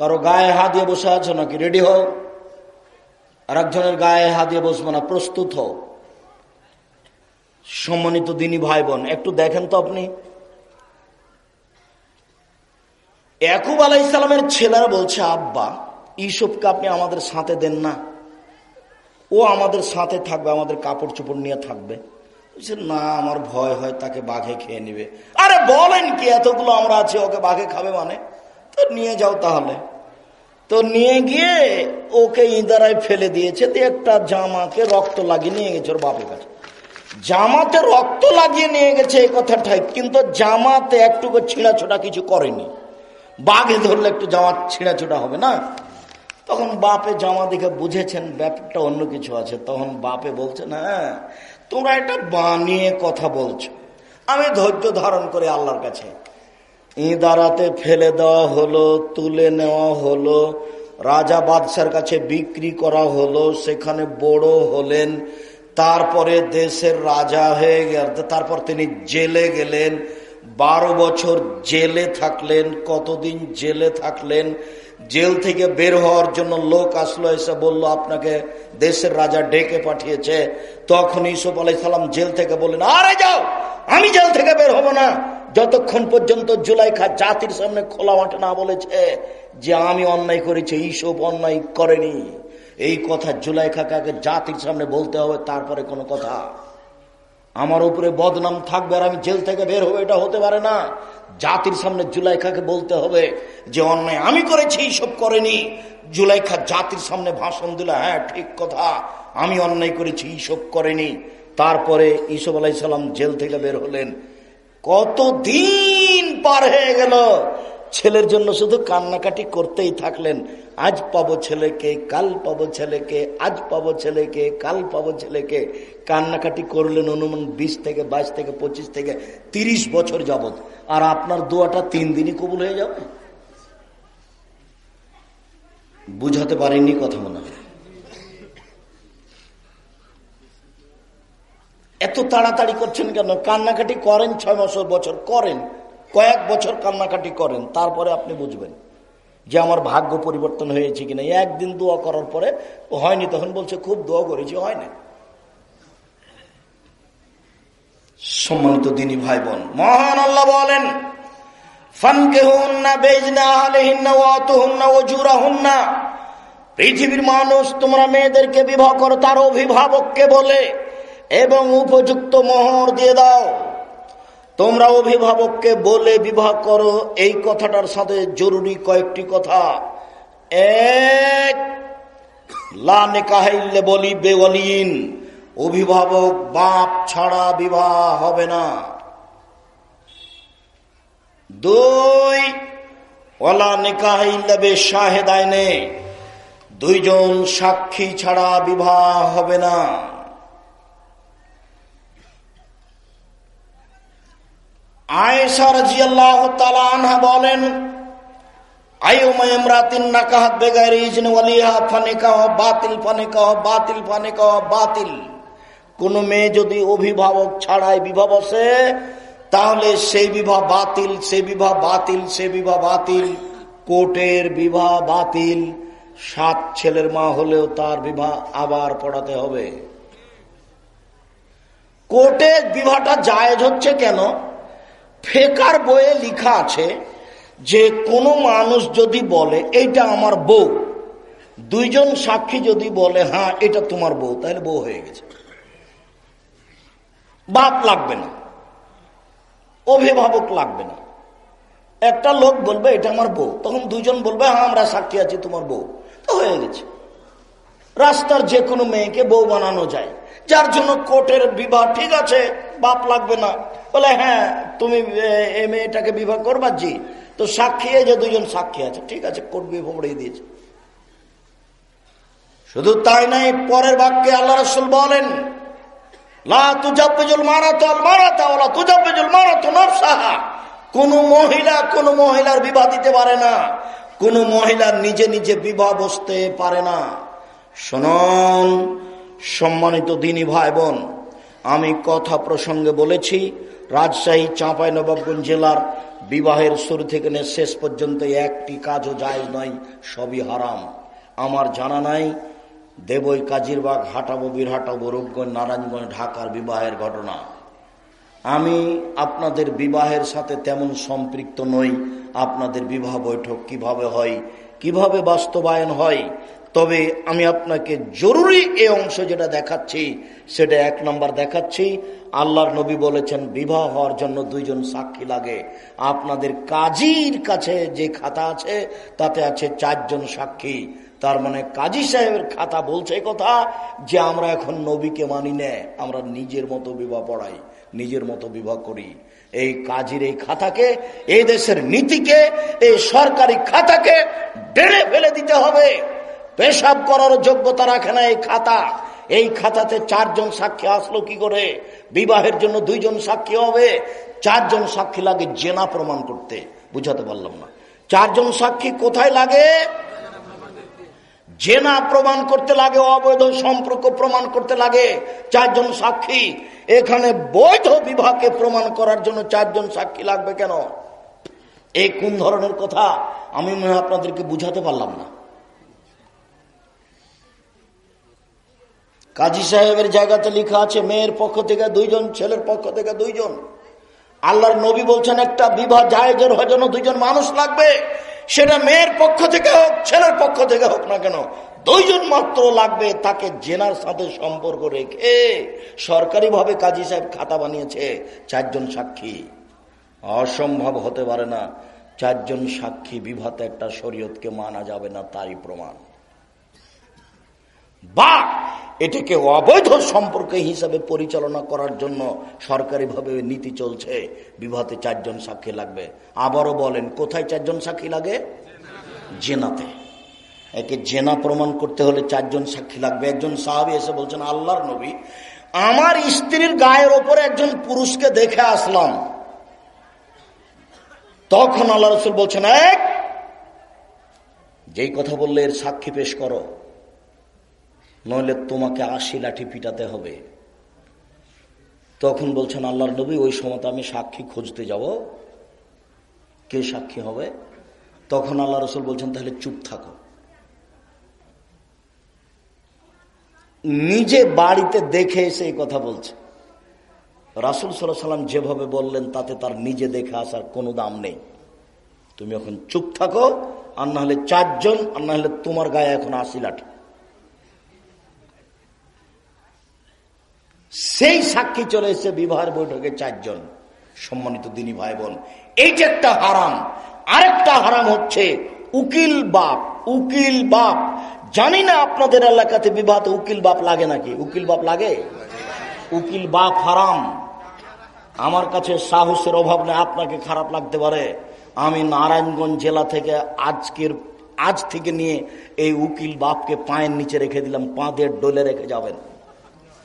কারও গায়ে হাত দিয়ে বসে আছো নাকি? রেডি হও। আর একজনের গায়ে হাত দিয়ে বসবো না, প্রস্তুত হও। সম্মানিত দিনী ভাই বোন একটু দেখেন তো আপনি। একুব আলাই ইসলামের ছেলেরা বলছে, আব্বা, ইসবকে আপনি আমাদের সাথে দেন না। ও আমাদের সাথে থাকবে, আমাদের কাপড় চোপড় নিয়ে থাকবে। না, আমার ভয় হয়, তাকে বাঘে খেয়ে নিবে। আরে বলেন কি, এতগুলো আমরা আছি, ওকে বাঘে খাবে মানে? তো নিয়ে যাও তাহলে। তো নিয়ে গিয়ে ওকে ইঁদারায় ফেলে দিয়েছে, দিয়ে একটা জামাকে রক্ত লাগিয়ে নিয়ে গেছে ওর বাপের কাছে। জামাতে রক্ত লাগিয়ে নিয়ে গেছে এই কথা ঠিক কিন্তু জামাতে একটুকু ছিঁড়াছোটা কিছু করেনি। বাঘে ধরলে একটু জামা ছিঁড়াছোটা হবে না? তখন বাপে জামা দেখে বুঝেছেন ব্যাপারটা অন্য কিছু আছে। তখন বাপে বলছেন হ্যাঁ তোমরা এটা বানিয়ে কথা বলছো। আমি ধৈর্য ধারণ করে আল্লাহর কাছে ইঁদারাতে ফেলে দেওয়া হলো, তুলে নেওয়া হলো, রাজা বাদশার কাছে বিক্রি করা হলো, সেখানে বড় হলেন, তারপরে দেশের রাজা হয়ে গেল তারপর তিনি জেলে গেলেন, বারো বছর জেলে থাকলেন, কতদিন জেলে থাকলেন, জেল থেকে বের হওয়ার জন্য লোক আসলো, এসে বলল, আপনাকে দেশের রাজা ডেকে পাঠিয়েছে। তখন ইসুফ আলাইসাল্লাম জেল থেকে বললেন, আরে যাও, আমি জেল থেকে বের হব না। যতক্ষণ পর্যন্ত জুলাইখা জাতির সামনে খোলা মাঠে না বলেছে যে আমি অন্যায় করেছি ইসব অন্যায় করেনি। এই কথা জুলাইখাকে আগে জাতির সামনে বলতে হবে, তারপরে কোনো কথা। আমার উপরে বদনাম থাকবে আর আমি জেল থেকে বের হব, এটা হতে পারে না। জাতির সামনে জুলাইখাকে বলতে হবে যে অন্যায় আমি করেছি, এইসব করেনি। জুলাইখা জাতির সামনে ভাষণ দিল হ্যাঁ ঠিক কথা। আমি অন্যায় করেছি, এইসব করেনি। তারপরে ইসব আলাইসাল্লাম জেল থেকে বের হলেন। কত দিন পার হয়ে গেল? ছেলের জন্য শুধু কান্নাকাটি করতেই থাকলেন। আজ পাবো ছেলেকে, কাল পাবো ছেলেকে, আজ পাবো ছেলেকে, কাল পাবো ছেলেকে। কান্নাকাটি করলেন অনুমান বিশ থেকে বাইশ থেকে পঁচিশ থেকে তিরিশ বছর যাবত আর আপনার দোয়াটা তিন দিনই কবুল হয়ে যাবে? বুঝাতে পারেননি কথা মনে হয়। এত তাড়াতাড়ি করছেন কেন? কান্নাকাটি করেন ছয় বছর বছর করেন। কয়েক বছর কান্নাকাটি করেন, তারপরে আপনি বুঝবেন যে আমার ভাগ্য পরিবর্তন হয়েছে কিনা। একদিন দোয়া করার পরে হয়নি, তখন বলছে, খুব দোয়া করেছি হয় না। সম্মানিত দিনী ভাই বোন মহান আল্লাহ বলেন পৃথিবীর মানুষ তোমরা মেয়েদেরকে বিবাহ করো, তার অভিভাবককে বলে এবং উপযুক্ত মোহর দিয়ে দাও। তোমরা অভিভাবককে বলে বিবাহ করো, এই কথাটার সাথে জরুরি কয়েকটি কথা। এক লাহাইলে বলি বেওয়ালিন। অভিভাবক বাপ ছাড়া বিবাহ হবে না। দুই ওলা নিকাহিল্লাবে শাহেদাইনে দুইজন সাক্ষী ছাড়া বিবাহ হবে না। আয়েশা রাজিয়াল্লাহ তালা বলেন কোন মেয়ে যদি অভিভাবক ছাড়াই বিবাহ বসে, তাহলে সেই বিবাহ বাতিল সে বিবাহ বাতিল সে বিবাহ বাতিল। কোর্টের বিবাহ বাতিল। সাত ছেলের মা হলেও তার বিবাহ আবার পড়াতে হবে। কোর্টের বিবাহটা জায়েজ হচ্ছে কেন? ফেকার বইয়ে লিখা আছে যে কোনো মানুষ যদি বলে, এইটা আমার বউ। দুইজন সাক্ষী যদি বলে হ্যাঁ এটা তোমার বউ, তাহলে বউ হয়ে গেছে। বাপ লাগবে না। অভিভাবক লাগবে না। একটা লোক বলবে, এটা আমার বউ। তখন দুইজন বলবে হ্যাঁ আমরা সাক্ষী আছি, তোমার বউ। তো হয়ে গেছে। রাস্তার যে কোনো মেয়েকে বউ বানানো যায়। যার জন্য কোর্টের বিবাহ ঠিক আছে, বাপ লাগবে না। বলে হ্যাঁ তুমি এই মেয়েটাকে বিবাহ করবা, জি। তো সাক্ষী যে দুজন সাক্ষী আছে, ঠিক আছে, কোর্ট বিবাহ পড়িয়ে দিয়েছে। শুধু তাই নাই পরের বাক্যে আল্লাহ রসুল বলেন কোন মহিলা কোন মহিলার বিবাহ দিতে পারে না। কোন মহিলার নিজে নিজে বিবাহ বসতে পারে না। শোনন, সম্মানিত দিনী ভাই বোন আমি কথা প্রসঙ্গে বলেছি, রাজশাহী চাঁপাই নবাবগঞ্জ জেলার বিবাহের শুরু থেকে শেষ পর্যন্ত একটি কাজও যায় নয়, সবই হারাম। আমার জানা নাই, দেবই কাজিরবাগ হাটাবো বীরহাটাবো রূপগঞ্জ নারায়ণগঞ্জ, ঢাকার বিবাহের ঘটনা। আমি আপনাদের বিবাহের সাথে তেমন সম্পৃক্ত নই, আপনাদের বিবাহ বৈঠক কীভাবে হয়, কীভাবে বাস্তবায়ন হয় তবে আমি আপনাকে জরুরি এ অংশ যেটা দেখাচ্ছি, সেটা এক নম্বর দেখাচ্ছি। আল্লাহর নবী বলেছেন, বিবাহ হওয়ার জন্য দুইজন সাক্ষী লাগে। আপনাদের কাজীর কাছে যে খাতা আছে, তাতে আছে চারজন সাক্ষী। তার মানে কাজী সাহেবের খাতা বলছে কথা যে, আমরা এখন নবীকে মানি নে, আমরা নিজের মতো বিবাহ পড়াই, নিজের মতো বিবাহ করি। এই কাজীর এই খাতাকে, এই দেশের নীতিকে, এই সরকারি খাতাকে ডেড়ে ফেলে দিতে হবে। পেশাব করার যোগ্যতা রাখে না এই খাতা। এই খাতাতে চারজন সাক্ষী আসলো কি করে? বিবাহের জন্য দুইজন সাক্ষী হবে। চারজন সাক্ষী লাগে জেনা প্রমাণ করতে। বুঝাতে পারলাম না। চারজন সাক্ষী কোথায় লাগে? জেনা প্রমাণ করতে লাগে, অবৈধ সম্পর্ক প্রমাণ করতে লাগে। চারজন সাক্ষী। এখানে বৈধ বিবাহকে প্রমাণ করার জন্য চারজন সাক্ষী লাগবে কেন? এই কোন ধরনের কথা? আমি মনে আপনাদেরকে বুঝাতে পারলাম না। কাজী সাহেবের জায়গাতে লেখা আছে, মেয়ের পক্ষ থেকে দুইজন, ছেলের পক্ষ থেকে দুইজন। আল্লাহর নবী বলছেন, একটা বিবাহ জায়েজের জন্য দুইজন মানুষ লাগবে। সেটা মেয়ের পক্ষ থেকে হোক, ছেলের পক্ষ থেকে হোক না কেন, দুইজন মাত্র লাগবে, তাকে জেনার সাথে সম্পর্ক রেখে সরকারিভাবে কাজী সাহেব খাতা বানিয়েছে, চারজন সাক্ষী। অসম্ভব হতে পারে না, চারজন সাক্ষী বিভাতে একটা শরীয়তকে মানা যাবে না, তারই প্রমাণ। বা এটাকে অবৈধ সম্পর্ক হিসাবে পরিচালনা করার জন্য সরকারিভাবে নীতি চলছে। বিবাহতে চারজন সাক্ষী লাগবে। আবারও বলেন, কোথায় চারজন সাক্ষী লাগে? জেনাতে। একে জেনা প্রমাণ করতে হলে চারজন সাক্ষী লাগবে। একজন সাহাবি এসে বলছেন, আল্লাহর নবী, আমার স্ত্রীর গায়ের ওপরে একজন পুরুষকে দেখে আসলাম। তখন আল্লাহ রসুল বলছেন, এক, যেই কথা বললে এর সাক্ষী পেশ করো। নইলে তোমাকে আশি লাঠি পিটাতে হবে। তখন বলছেন, আল্লাহর নবী, ওই সময় আমি সাক্ষী খুঁজতে যাব। কে সাক্ষী হবে? তখন আল্লাহ রসুল বলছেন, তাহলে চুপ থাকো। নিজে বাড়িতে দেখে এসে এই কথা বলছে। রাসুল সাল্লাহ সাল্লাম যেভাবে বললেন, তাতে তার নিজে দেখে আসার কোনো দাম নেই। তুমি এখন চুপ থাকো, আর না হলে চারজন, আর না হলে তোমার গায়ে এখন আশি লাঠি। সেই সাক্ষী চলে এসে বিবাহের বৈঠকে চারজন সম্মানিত দিনী ভাই বোন। এইটা একটা হারাম, আরেকটা হারাম হচ্ছে উকিল বাপ উকিল বাপ। জানি না আপনাদের এলাকাতে বিবাহতে উকিল বাপ লাগে নাকি? উকিল বাপ লাগে? উকিল বাপ হারাম। আমার কাছে সাহসের অভাব নেই, আপনাকে খারাপ লাগতে পারে। আমি নারায়ণগঞ্জ জেলা থেকে আজকের, আজ থেকে নিয়ে এই উকিল বাপকে পায়ের নিচে রেখে দিলাম পাঁদের ডোলে রেখে যাবেন।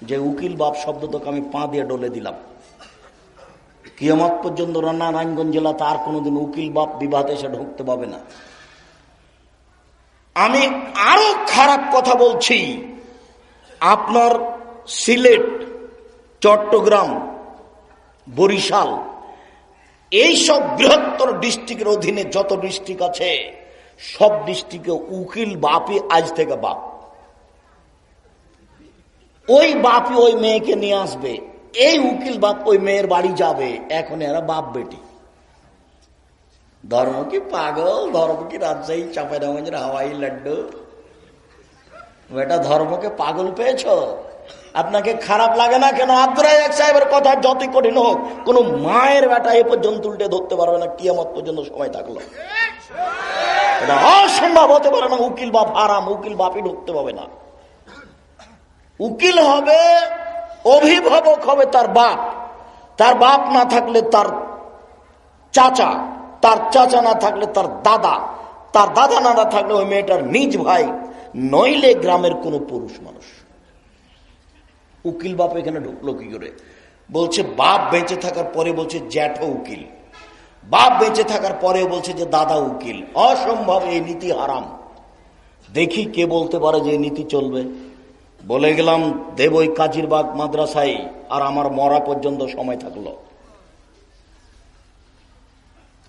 যে উকিল বাপ শব্দ তোকে আমি পা দিয়ে ডলে দিলাম। কিয়মত পর্যন্ত নারায়ণগঞ্জ জেলাতে আর কোনোদিন উকিল বাপ বিবাহতে এসে ঢুকতে পাবে না। আমি আরও খারাপ কথা বলছি। আপনার সিলেট, চট্টগ্রাম, বরিশাল এই সব বৃহত্তর ডিস্ট্রিক্টের অধীনে যত ডিস্ট্রিক্ট আছে, সব ডিস্ট্রিক্টে উকিল বাপই আজ থেকে বাপ। ওই বাপই ওই মেয়েকে নিয়ে আসবে। এই উকিল বাপ ওই মেয়ের বাড়ি যাবে। এখন এরা বাপ বেটি। ধর্ম কি পাগল? ধর্ম কি রাজশাহী চাপাইনগঞ্জের হাওয়াই, লাড্ডু? বেটা, ধর্মকে পাগল পেয়েছ? আপনাকে খারাপ লাগে না কেন? আব্দুর সাহেবের কথা যতই কঠিন হোক, কোন মায়ের বেটা এ পর্যন্ত উল্টে ধরতে পারবে না। কিয়ামত পর্যন্ত সময় থাকল। এটা অসম্ভব হতে পারে না, উকিল বাপ আরাম উকিল বাপই ঢুকতে পাবে না। উকিল হবে, অভিভাবক হবে তার বাপ। তার বাপ না থাকলে তার চাচা তার চাচা না থাকলে তার দাদা তার দাদা না থাকলে ওই মেয়েটার নিজ ভাই, নইলে গ্রামের কোনো পুরুষ মানুষ। উকিল বাপ এখানে ঢুকলো কি করে? বলছে, বাপ বেঁচে থাকার পরে বলছে, জ্যাঠো উকিল। বাপ বেঁচে থাকার পরে বলছে যে, দাদা উকিল। অসম্ভব, এই নীতি হারাম। দেখি কে বলতে পারে যে নীতি চলবে। বলে গেলাম দেবই কাজিরবাগ মাদ্রাসায়, আর আমার মরা পর্যন্ত সময় থাকল।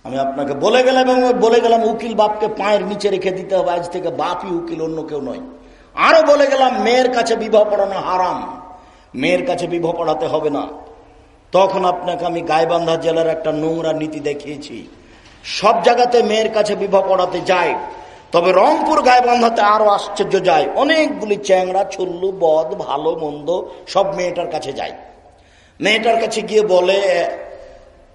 আমি আপনাকে বলে গেলাম এবং বলে গেলাম, উকিল বাপকে পায়ের নিচে রেখে দিতে হবে, আজ থেকে বাপই উকিল, অন্য কেউ নয়। আরও বলে গেলাম, মেয়ের কাছে বিবাহ পড়ানো হারাম, মেয়ের কাছে বিবাহ পড়াতে হবে না। তখন আপনাকে আমি গাইবান্ধা জেলার একটা নোংরা নীতি দেখিয়েছি। সব জায়গাতে মেয়ের কাছে বিবাহ পড়াতে যায় তবে রংপুর গাইবান্ধাতে আরও আশ্চর্য যায়। অনেকগুলি চ্যাংড়া ছুল্লু, বদ, ভালো, মন্দ, সব মেয়েটার কাছে যায়। মেয়েটার কাছে গিয়ে বলে,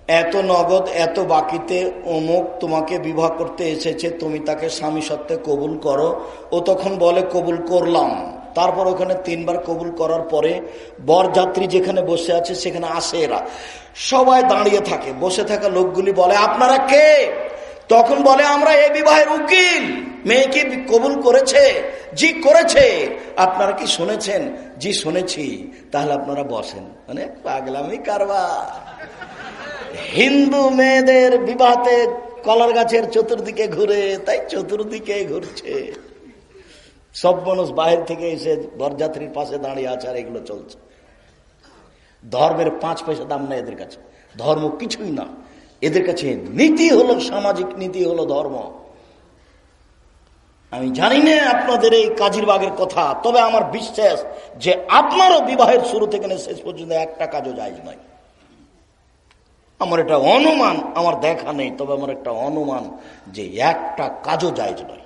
এত নগদ, এত বাকিতে অমুক তোমাকে বিবাহ করতে এসেছে, তুমি তাকে স্বামী সত্ত্বে কবুল করো। ও তখন বলে, কবুল করলাম। তারপর ওখানে তিনবার কবুল করার পরে বরযাত্রী যেখানে বসে আছে, সেখানে আসে এরা। সবাই দাঁড়িয়ে থাকে। বসে থাকা লোকগুলি বলে, আপনারা কে? তখন বলে, আমরা এ বিবাহের উকিল। মেয়েকে কবুল করেছে, জি করেছে। আপনারা কি শুনেছেন? জি, শুনেছি। তাহলে আপনারা বসেন। মানে পাগলামি কারবার। হিন্দু মেয়েদের বিবাহতে কলার গাছের চতুর্দিকে ঘুরে, তাই চতুর্দিকে ঘুরছে। সব মানুষ বাহির থেকে এসে বরযাত্রীর পাশে দাঁড়িয়ে আছে আর এগুলো চলছে। ধর্মের পাঁচ পয়সা দাম না এদের কাছে। ধর্ম কিছুই না। এদের কাছে নীতি হলো সামাজিক নীতি হলো ধর্ম। আমি জানি না আপনাদের এই কাজীর বাগের কথা, তবে আমার বিশ্বাস যে আপনারও বিবাহের শুরু থেকে শেষ পর্যন্ত একটা কাজও যায় নয়। আমার এটা অনুমান, আমার দেখা নেই, তবে আমার একটা অনুমান যে একটা কাজও যায় নয়।